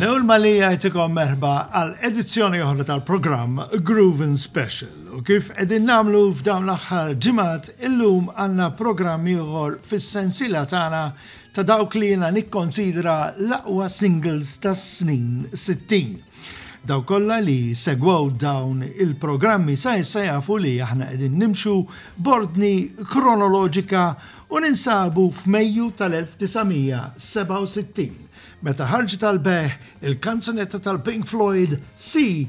L-ewwel malija jtikom merħba għal edizzjoni oħra tal-programm Groovin Special. U kif qegħdin nagħmlu f'dawn l-aħħar ġimgħat illum għandna programm ieħor fis-sensiela tagħna ta' dawk li jiena nikkonsidra l-aqwa singles tas-snin 60. Dawk kollha li segwew dawn il-programmi sa issa jafu li aħna qegħdin nimxu b'ordni kronoloġika u ninsabu f'Mejju tal-1967 meta ħarġet għall-bejħ il-kanzunetta tal-Pink Floyd See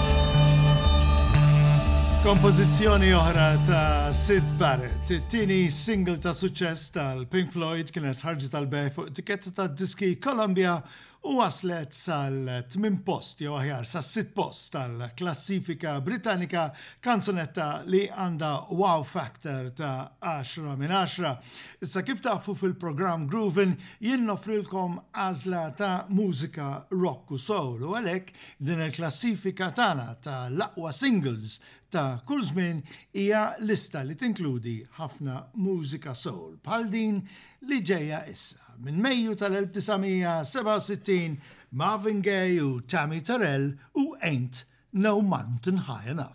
Kompożizzjoni oħra ta' Sid Barrett, it-tieni single ta' suċċess tal-Pink Floyd kienet ħarġet tal-beħ fuq tiketta ta' diski Columbia u waslet sal-tmin post jew aħjar sas-sitt post tal-klassifika Britannika kanzunetta li għandha wow factor ta' 10 minn 10. Issa kif tafu fil-programm Groovin jien nofrilkom għażla ta' mużika rock u soul u għalhekk Din il-klassifika tagħna ta' l-aqwa singles ta' kull żmien hija lista li tinkludi ħafna mużika soul bħal din li ġejja issa. Minn Mejju tal-1967, Marvin Gaye u Tammy Terrell u Ain't No Mountain High Enough.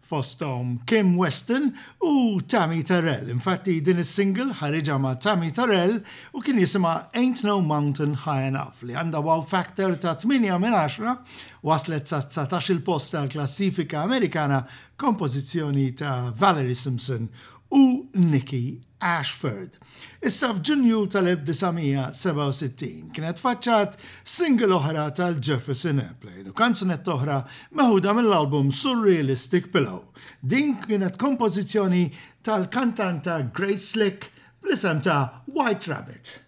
fosthom Kim Weston u Tammi Terrell, infatti din is-single ħariġha ma' Tammi Terrell u kien jisimha Ain't No Mountain High Enough li għandha wow factor ta' tmienja minn għaxra waslet sa dsatax-il post tal-klassifika Amerikana kompożizzjoni ta' Valerie Simpson u Nicky Ashford. Issa f'Ġunju tal-1967 kienet faċċat single oħra tal-Jefferson Airplane u kanzunetta oħra meħuda mill-album Surrealistic Pillow. Din kienet kompożizzjoni tal-kantanta Grace Slick bl-isem ta' White Rabbit.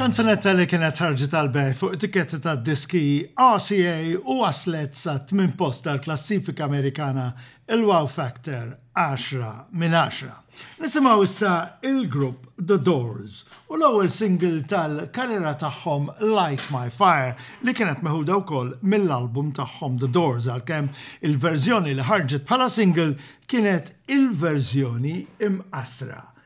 Kanzunetta li kienet ħarġet għall-bejgħ fuq it-tikketti tad-diski RCA u waslet sat-tmien post tal-klassifika Amerikana il-Wow Factor Għaxra Minn Għaxra. Nisimgħu issa l-grupp The Doors u l-ewwel single tal-karriera tagħhom Light My Fire li kienet meħuda wkoll mill-album tagħhom The Doors għalkemm il-verżjoni li ħarġet bħala single kienet il-verżjoni imqassra.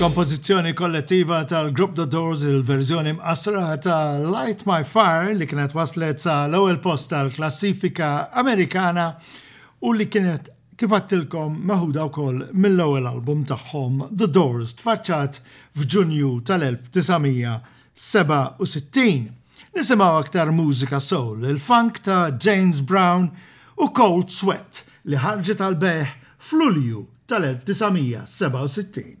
Il-kompożizzjoni kollettiva tal-grupp The Doors il-verżjoni mqassra ta' Light My Fire li kienet waslet sa l-ewwel post tal-klassifika Amerikana u li kienet Kif għedtilkom, meħuda wkoll mill-ewwel album tagħhom, The Doors, tfaċċat f'Ġunju tal-1967. Nisimgħu aktar mużika soul, il-funk ta' James Brown u Cold Sweat li ħarġet għall-bejħ f'Lulju tal-1967.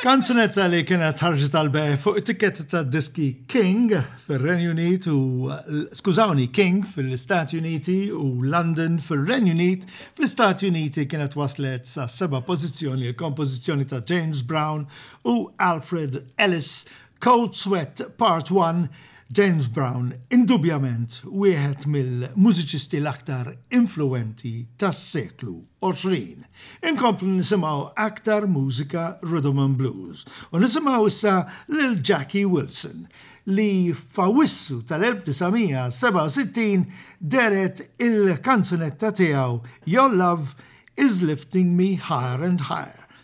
Kanzunetta li kienet ħarġet tal-beħ fuq it-tikket ta' diski King fil-Renju Unit u skużawni King fil-Istati Uniti u London fil-Renju Unit fl-Istati Uniti kienet waslet sa' seba' pożizzjoni l-kompożizzjoni ta' James Brown u Alfred Ellis Cold Sweat Part One James Brown indubjament wieħed mill-mużiċisti l-aktar influwenti tas-seklu 20. Inkomplu nisimgħu aktar mużika rhythm and blues u nisimgħu issa lil Jackie Wilson li f'Awwissu tal-1967 dehret il-kanzunetta tiegħu Your Love Is Lifting Me Higher and Higher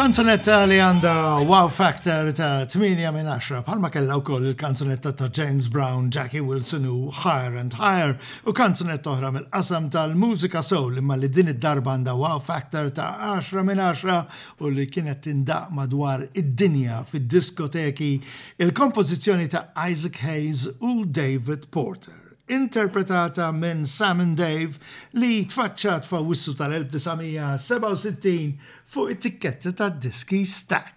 Kanzunetta li għanda wow factor ta' 8 minn 10 bħalma kella wkoll il-kanzunetta ta' James Brown, Jackie Wilson u Higher and Higher U kanzunetta oħra mill-qasam tal-mużika soul imma li din id-darba għandha wow factor ta' għaxra minn għaxra u li kienet tindaqq madwar id-dinja fid-diskoteki, il-kompożizzjoni ta' Isaac Hayes u David Porter, interpretata minn Sam and Dave li tfaċċat f'Awwissu tal-1967 fuq it-tikketta tad-diski Stax.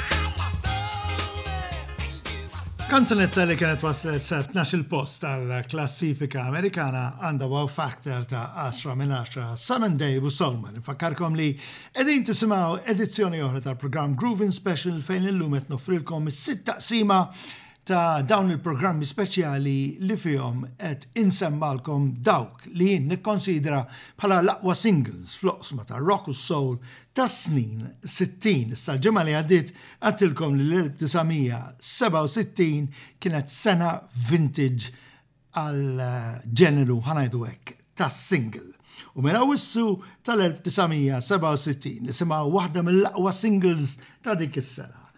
Kanzunetta li kienet waslet sa 12 post tal-klassifika Amerikana għandha wow factor ta' 10 minn 10 Simon Dave u Solman. Infakkarkom li qegħdin tisimgħu edizzjoni oħra tal-programm Groovin Special fejn illum qed noffrilkom is-sitt taqsima ta' dawn il-programmi speċjali li fihom qed insemmalkom dawk li jien nikkonsidra bħala l-aqwa singles fl-oqsma ta' rock u soul tas-snin 60. Issa l-ġimgħa li għaddiet għadtilkom li l-1967 kienet sena vintage għal ġeneru ħanajdu hekk tas-single. U mela wissu tal-1967 nisimgħu waħda mill-aqwa singles ta' dik is-sena.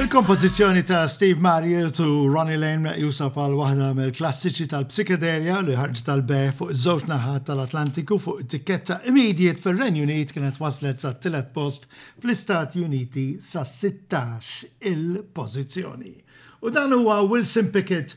Il-kompożizzjoni ta' Steve Marriott u Ronnie Lane meqjusa bħal waħda mill-klassiċi tal-psikedelja li ħarġet tal-bejgħ fuq iż-żewġ naħat tal-Atlantiku fuq it-tikketta Immediate fir-Renju Unit kienet waslet sat-tielet post fl-Istati Uniti sa 16-il pożizzjoni. U dan huwa Wilson Pickett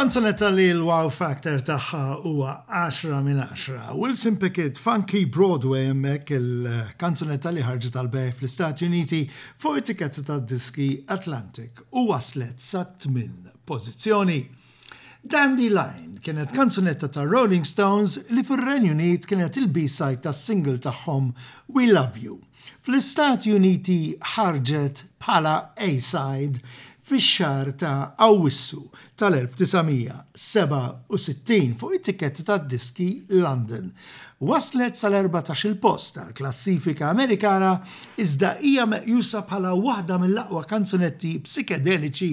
Kanzunetta li l-wow factor tagħha huwa 10 minn 10. Wilson Pickett, Funky Broadway hemmhekk il-kanzunetta li ħarġet tal-bej fl-Istati Uniti fuq it-tiketta tad-diski Atlantic u waslet sa tmien pożizzjoni. Dandelion kienet kanzunetta tar-Rolling Stones li fir-Renju Unit kienet il-B-side tas-single tagħhom We Love You. Fl-Istati Uniti ħarġet bħala A-side fix-xahar ta' Awwissu tal-1967 fuq it-tikketta tad-diski London. Waslet sal-erbatax-il post tal-klassifika Amerikana iżda hija meqjusa bħala waħda mill-aqwa kanzunetti psikedeliċi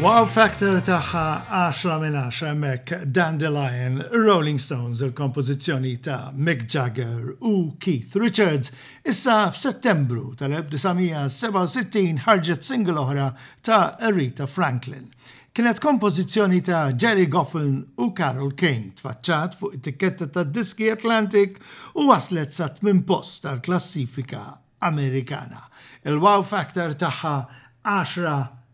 Wow Factor taħħa 10 minn 10 hemmhekk Dandelion, Rolling Stones, il-kompożizzjoni ta' Mick Jagger u Keith Richards Issa f'Settembru tal-1967 ħarġet single oħra ta' Aretha Franklin. Kienet kompożizzjoni ta' Gerry Goffin u Carole King, tfaċċat fuq it-tikketta tad-diski Atlantic u waslet sat-tmien post tal-klassifika Amerikana. Il-wow factor tagħha għaxra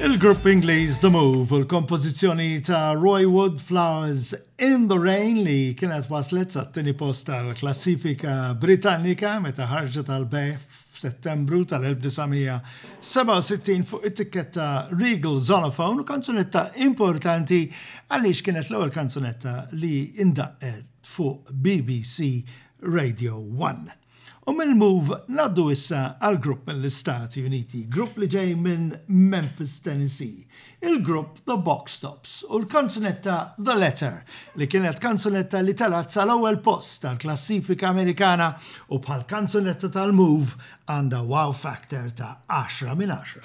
Il-grupp Ingliż The Move u l-kompożizzjoni ta' Roy Wood Flowers in the Rain li kienet waslet sa' tini post tal-klassifika Britannika meta ħarġet tal-bejħ f'Settembru tal-1967 fuq it-tikketta Regal Zonophone u kanzunetta importanti għaliex kienet l-ewwel kanzunetta li indaqqet fuq BBC Radio 1. U mill-move ngħaddu issa għal grupp mill-Istati Uniti, grupp li ġej minn Memphis, Tennessee. Il-grupp The Box Tops u l-kanzunetta The Letter li kienet kanzunetta li telgħet sal-ewwel post tal-klassifika Amerikana u bħall-kanzunetta tal-move għandha wow factor ta' għaxra minn għaxra.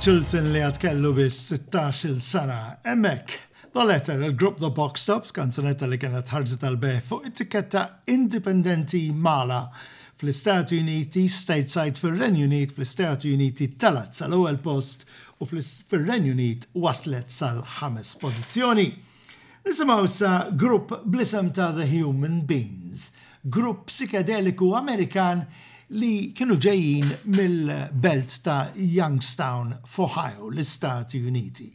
Chilton li għad kellu biss 16-il sena. Hemmhekk, The Letter, il-grupp The Box Tops, kanzunetta li kienet ħarġet għall-bejgħ fuq it-tikketta indipendenti Mala fl-Istati Uniti, Stateside fir-Renju Unit, fl-Istati Uniti telgħet sal-ewwel post u fir-Renju Unit waslet sal-ħames pożizzjoni. Nisimgħu issa grupp bl-isem ta' The Human Beans, grupp psikedeliku Amerikan li kienu ġejjin mill-belt ta' Youngstown f'Ohio, l-Istati Uniti,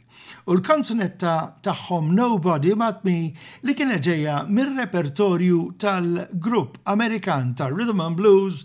u l-kanzunetta tagħhom Nobody But Me li kienet ġejja mir-repertorju tal-grupp Amerikan tar-rhythm and blues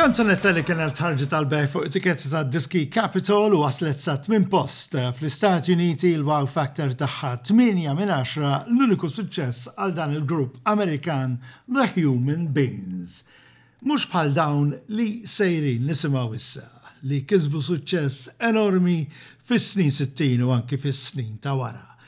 Kanzunetta li kienet ħarġet għal bej fuq etiketta ta' diski Capitol u waslet sa' tmien post eh, fl-Istati Uniti l-wow factor tagħha 8 minn 10 l-uniku suċċess għal dan il-grupp Amerikan The Human Beings. Mhux bħal dawn li sejrin nisimgħu issa li kisbu suċċess enormi fis-snin 60 u anki fis-snin ta' wara.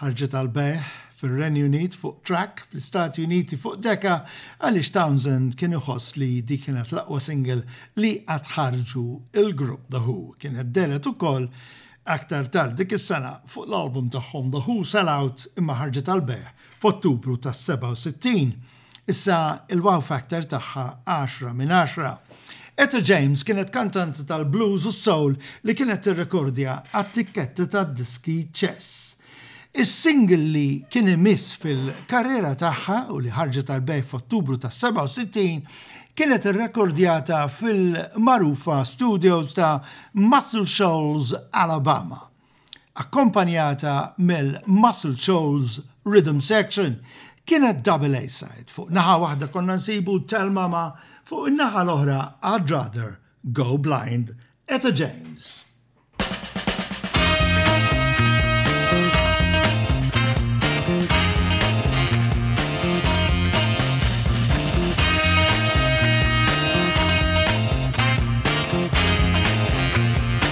ħarġet għall-bejgħ fir-Renju Unit fuq Track, fl-Istati Uniti fuq Decca għaliex Townsend kien iħoss li di kienet l-aqwa single li qatt ħarġu il-grupp The Who. Kienet deret ukoll aktar tard dik is-sena fuq l-album tagħhom The Who Sell Out imma ħarġet għall-bejgħ f'Ottubru tas-67. Issa il-wow factor tagħha għaxra minn għaxra. Etta James kienet kantanti tal-blues u s-soul li kienet tirrekordja għat-tikketti tad-diski Chess. Is-single li kien imiss fil-karriera tagħha u li ħarġet għall-bejgħ f'Ottubru tas-67 kienet irrekordjata fil-magħrufa studios ta' Muscle Shoals, Alabama. akkompanjata mill-Muscle Shoals Rhythm Section, kienet double A-side, fuq naħa waħda konna nsibu Tell Mama, fuq in-naħa l-oħra I'd Rather Go Blind, Etta James.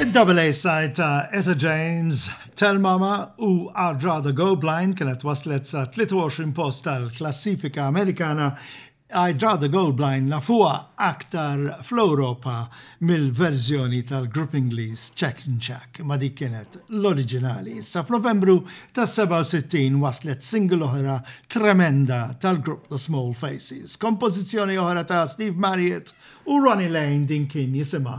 Id-double A-side ta' Etta James, Tell Mama u I'd Rather Go Blind kienet waslet sa 23 post tal-klassifika Amerikana, I'd Rather Go Blind nafuha aktar fl-Ewropa mill-verżjoni tal-grupp Ingliż Check N Check ma dik kienet l-oriġinali. Issa f'Novembru tas-67 waslet single oħra tremenda tal-grupp The Small Faces. Kompożizzjoni oħra ta' Steve Marriott u Ronnie Lane din kien jisimha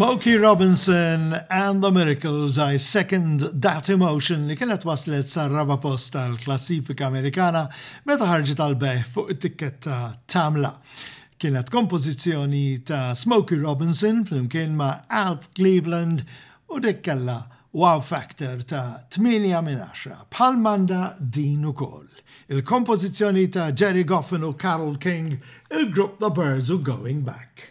Smokey Robinson and the Miracles I Second That Emotion li kienet waslet sar raba post tal-klassifika Amerikana meta ħarġet tal-beħ fuq it-tikketta Tamla. Kienet kompożizzjoni ta' Smokey Robinson flimkien ma' Alf Cleveland u dik kellha wow factor ta' tmienja minn għaxra, bħal m'għandha din ukoll. Il-kompożizzjoni ta' Gerry Goffin u Carole King, il-grupp The Byrds u Going Back.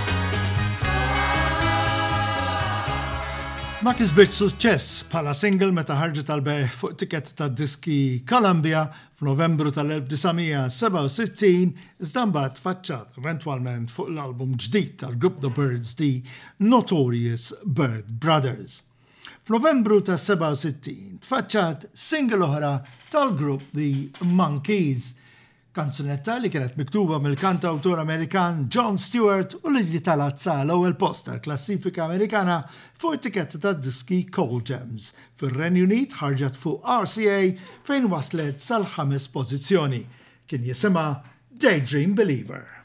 Ma kisbitx suċċess bħala single meta ħarġet għall-bejgħ fuq tikketta tad-diski Columbia f'Novembru tal-1967, iżda mbagħad tfaċċat eventwalment fuq l-album ġdid tal-grupp The Byrds The Notorious Byrd Brothers. F'Novembru tas-67 tfaċċat single oħra tal-grupp The Monkees, Kanzunetta li kienet miktuba mill-kantawtur Amerikan Jon Stewart u li talat sa l-ewwel post tal-klassifika Amerikana fuq it-tikketta tad-diski Cold Gems. Fir-Renju Unit ħarġet fuq RCA fejn waslet sal-ħames pożizzjoni. Kien jisimha Daydream Believer.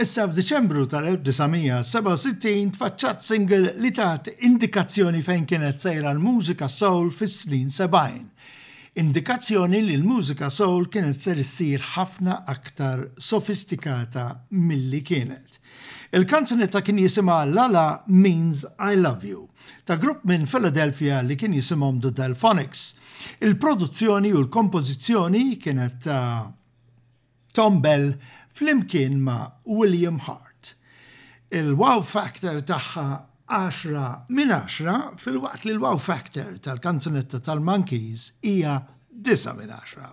Issa f'Diċembru tal-1967 tfaċċat single li tat indikazzjoni fejn kienet sejra l-mużika soul fis-snin sebgħin. Indikazzjoni li l-mużika soul kienet ser issir ħafna aktar sofistikata milli kienet. Il-kanzunetta kien jisimha La La Means I Love You ta' grupp minn Philadelphia li kien jisimhom The Delfonics. Il-produzzjoni u l-kompożizzjoni kienet ta' Tom Bell flimkien ma' William Hart. Il-wow factor tagħha għaxra minn għaxra filwaqt li l-wow factor tal-kanzunetta tal-Monkees hija disgħa minn għaxra.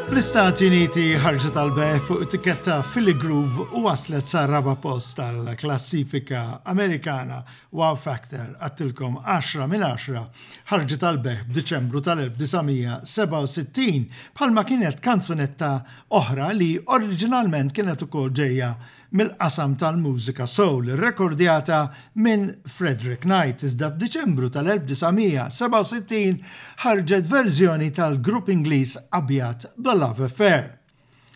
Fl-Istati Uniti ħarġet għall-bejgħ fuq it-tikketta Philly Groove u waslet sar-raba' post tal-klassifika Amerikana Wow Factor għattilkom għaxra minn għaxra ħarġet għall-bejgħ f'Diċembru tal-1967 bħalma kienet kanzunetta oħra li oriġinalment kienet ukoll ġejja mill-qasam tal-mużika soul irrekordjata minn Frederick Knight, iżda f'Diċembru tal-1967 ħarġet verżjoni tal-grupp Ingliż Abjad The Love Affair.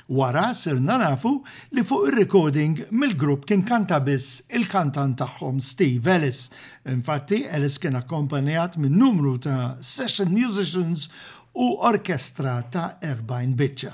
Wara sirna nafu li fuq ir-recording mill-grupp kien kanta biss il-kantant tagħhom Steve Ellis, infatti Ellis kien akkompanjat minn numru ta' session musicians u orkestra ta' 40 biċċa.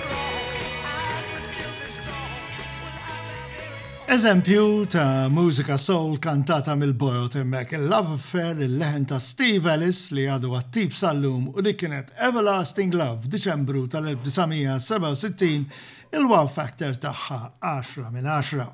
Eżempju ta' mużika soul kantata mill-borot hemmhekk il-Love Affair il-leħen ta' Steve Ellis li għadu attiv sal-lum u dik kienet Everlasting Love f'Diċembru tal-1967 il-wow factor tagħha 10 minn 10.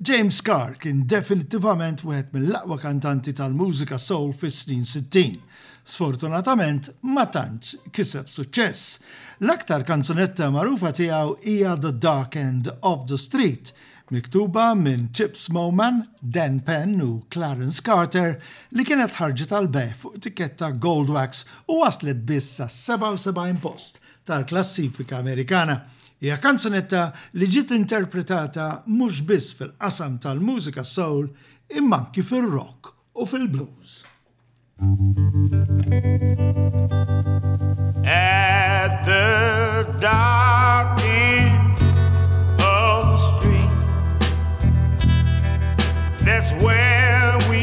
James Carr kien definittivament wieħed mill-aqwa kantanti tal-mużika soul fis-snin sittin. Sfortunatament ma tantx kiseb suċċess. L-aktar kanzunetta magħrufa tiegħu hija The Dark End of the Street, miktuba minn Chips Moman, Dan Penn u Clarence Carter li kienet ħarġet għall-bejgħ fuq tikketta Goldwax u waslet biss sas-77 post tal-klassifika Amerikana. Hija kanzunetta li ġiet interpretata mhux biss fil-qasam tal-mużika soul imma anki fir-rock u fil-blues. At the dark end of the street, that's where we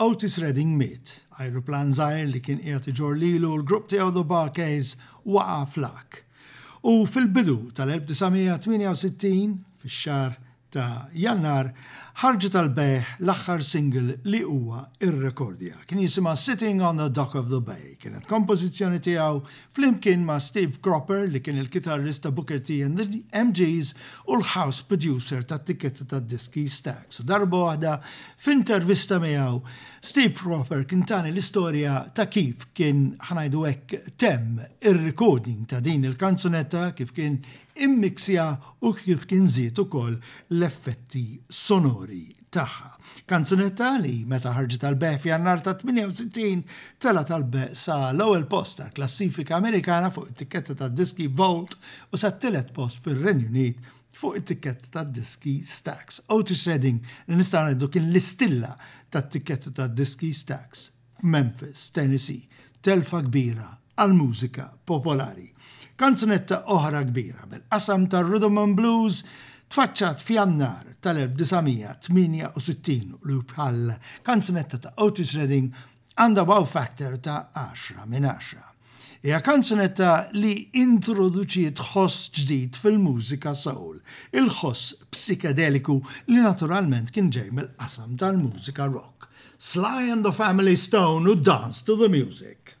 Otis Redding miet, ajruplan żgħir li kien qiegħed iġorr lilu u l-grupp tiegħu The Bar Kays waqa' fl-għag. U fil-bidu tal-1968, fix-xahar ta' Jannar, ħarġet għall-bejgħ l-aħħar single li huwa rrekordja. Kien jisimha Sitting on the Dock of the Bay. Kienet kompożizzjoni tiegħu flimkien ma' Steve Cropper li kien il-kitarrist ta' Booker T and the MGs u l-house producer tat-tikketta tad-diski Stax. U darba waħda F'intervista miegħu, Steve Cropper kien tani l-istorja ta' kif kien, ħa ngħidu hekk, temm ir-recording ta' din il-kanzunetta, kif kien immixja u kif kien żied ukoll l-effetti sonori tagħha. Kanzunetta li meta ħarġet għall-bejgħ f'Jannar ta' 68 telgħet għall-bejgħ sa l-ewwel post tal-klassifika Amerikana fuq it-tikketta tad-diski Vault u sat-tielet post fir-Renju Unit fuq it-tikketti tad-diski Stax. Otis Redding, li nistgħu ngħidu kien l-istilla tat-tikketti tad-diski Stax f'Memphis, Tennessee, telfa kbira għall-mużika popolari. Kanzunetta oħra kbira mill-qasam tar-rhythm and blues tfaċċat f'Jannar tal-1968 li bħal kanzunetta ta' Otis Redding għandha wow factor ta' għaxra minn għaxra. Hija kanzunetta li introduċiet ħoss ġdid fil-mużika soul, il-ħoss psikedeliku li naturalment kien ġej mill-qasam tal-mużika rock. Sly and the Family Stone u Dance to the Music.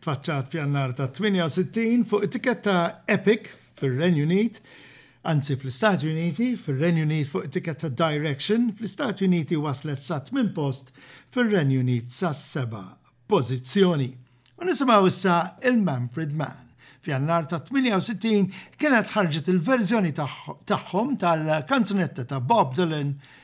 Tfaċċat f'Jannar ta' 68 fuq it-tikketta Epic fir-Renju Unit, anzi fl-Istati Uniti, fir-Renju Unit fuq it-tikketta Direction, fl-Istati Uniti waslet sa tmien post, fir-Renju Unit sas-seba' pożizzjoni. U nisimgħu issa il-Manfred Mann. F'Jannar ta' 68 kienet ħarġet il-verżjoni tagħhom tal-kanzunetta ta' Bob Dylan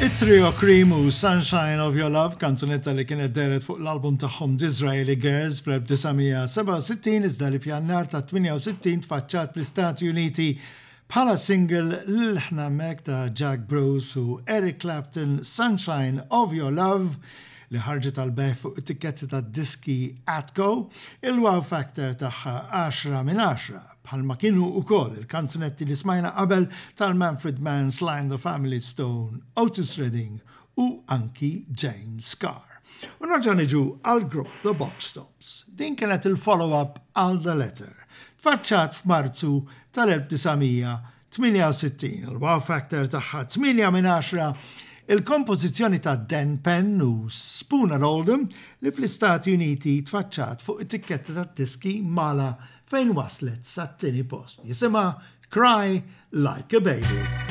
It-trio Kream u Sunshine of Your Love, kanzunetta li kienet dehret fuq l-album tagħhom Disraeli Girls fl-1967 iżda li f'Jannar ta' 68 tfaċċat fl-Istati Uniti bħala single l-ilħna hemmhekk ta' Jack Bruce u Eric Clapton Sunshine of Your Love li ħarġet għal bejħ fuq it-tikketti tad-diski Atco, il-wow factor tagħha 10 minn 10. bħalma kienu wkoll il-kanzunetti li smajna qabel tal-Manfred Mann, Sly and the Family Stone, Otis Redding u anki James Carr. U nerġa' niġu għall-grupp The Box Tops. Din kienet il-follow-up għal The Letter, tfaċċat f'Marzu tal-1900 68, il-wow factor tagħha 8 minn 10, il-kompożizzjoni ta' Dan Penn u Spooner Oldham li fl-Istati Uniti tfaċċat fuq it-tikketta tad-diski Mala fejn waslet sat-tieni post. Jisimha Cry Like a Baby.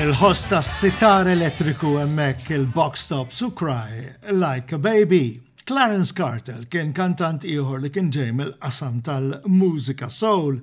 Il-ħoss ta' sitar elettriku emmek il-box stops u cry like a baby. Clarence Carter kien kantant ieħor li kien ġej mill-qasam tal-mużika soul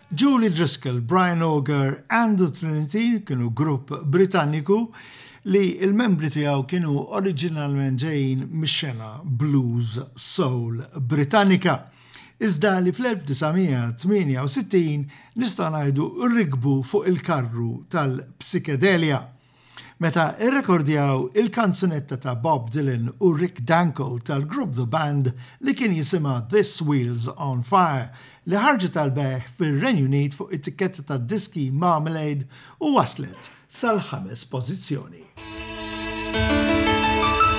Julie Driscoll, Brian Auger and the Trinity kienu grupp Britanniku li l-membri tiegħu kienu oriġinalment ġejjin mix-xena blues soul Britannika, iżda li fl-1968 nistgħu ngħidu rikbu fuq il-karru tal-psikedelja. Meta rrekordjaw il-kanzunetta ta' Bob Dylan u Rick Danko tal-grupp The Band li kien jisimha This Wheel's On Fire li ħarġet għall-bejgħ fir-Renju Unit fuq it-tikketta tad-diski Marmalade u waslet sal-ħames pożizzjoni.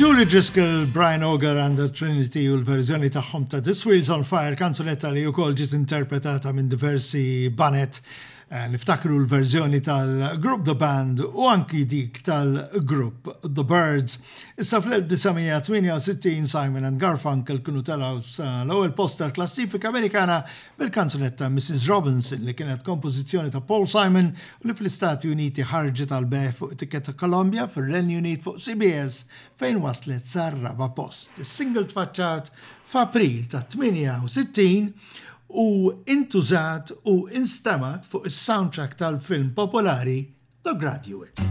Julie Driscoll, Brian Auger and the Trinity u l-verżjoni tagħhom ta' This Wheels on Fire kanzunetta li wkoll ġiet interpretata minn diversi banet Niftakru l-verżjoni tal-grupp The Band u anki dik tal-grupp The Byrds. Issa fl-1968 Simon and Garfunkel kienu telgħu sa l-ewwel post tal-klassifika Amerikana bil-kanzunetta Mrs. Robinson li kienet kompożizzjoni ta' Paul Simon u li fl-Istati Uniti ħarġet għall-bejgħ fuq etikketta Columbia, fir-Renju Unit fuq CBS, fejn waslet sar-raba' post. Is-single tfaċċat f'April tat-68 u intużat u instemgħet fuq is-soundtrack tal-film popolari The Graduate.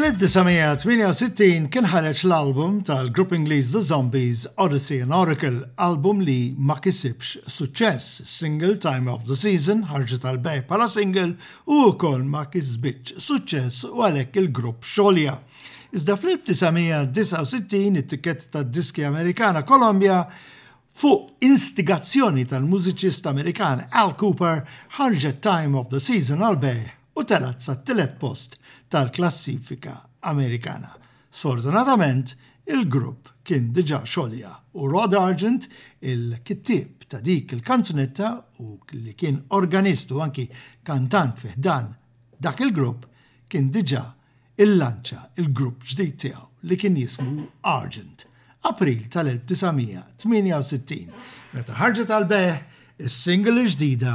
Fl-1968 kien ħareġ l-album tal-grupp Ingliż The Zombies, Odyssey and Oracle, album li ma kisibx suċċess. Single Time of the Season ħarġet għal bejgħ bħala single u wkoll ma kisbitx suċċess u għalhekk il-grupp xogħolja. Iżda fl-1969 it-tikketta tad-diski Amerikana Columbia fuq instigazzjoni tal-mużiċist Amerikan Al Cooper ħarġet Time of the Season għal bejħ u telgħet sat-tielet post tal-klassifika Amerikana. Sfortunatament, il-grupp kien diġà xolja u Rod Argent, il-kittieb ta' dik il-kanzunetta u li kien organist u anki kantant fi ħdan dak il-grupp, kien diġà illanċa l-grupp ġdid tiegħu li kien jismu Argent. April tal-1968, meta ħarġet għall-bejgħ is-single il-ġdida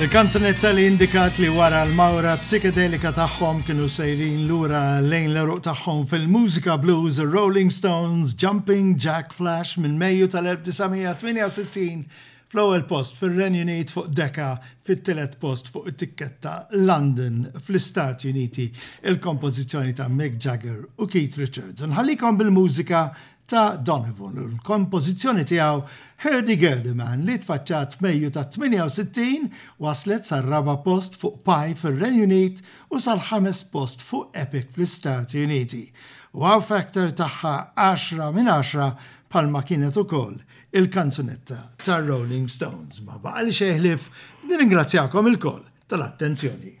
Il-kanzunetta li indikat li wara l-mawra psikedelika tagħhom kienu sejrin lura lejn l-eruq tagħhom fil-mużika blues Rolling Stones Jumping Jack Flash minn Mejju tal-1968 fl-ewwel post fir-Renju Unit fuq Decca, fit-tielet post fuq it-tikketta London fl-Istati Uniti, il-kompożizzjoni ta' Mick Jagger u Keith Richards. Nħallikom bil-mużika ta' Donovan u l-kompożizzjoni tiegħu Hurdy Gurdy Man li tfaċċat f'Mejju tat-68 waslet sar-raba' post fuq Pi fir-Renju Unit u sal-ħames post fuq Epic fl-Istati Uniti. Wow factor tagħha għaxra minn għaxra bħalma kienet ukoll il-kanzunetta tar-Rolling Stones. Ma baqali xejn ħlief nirringrazzjakom ilkoll tal-attenzjoni.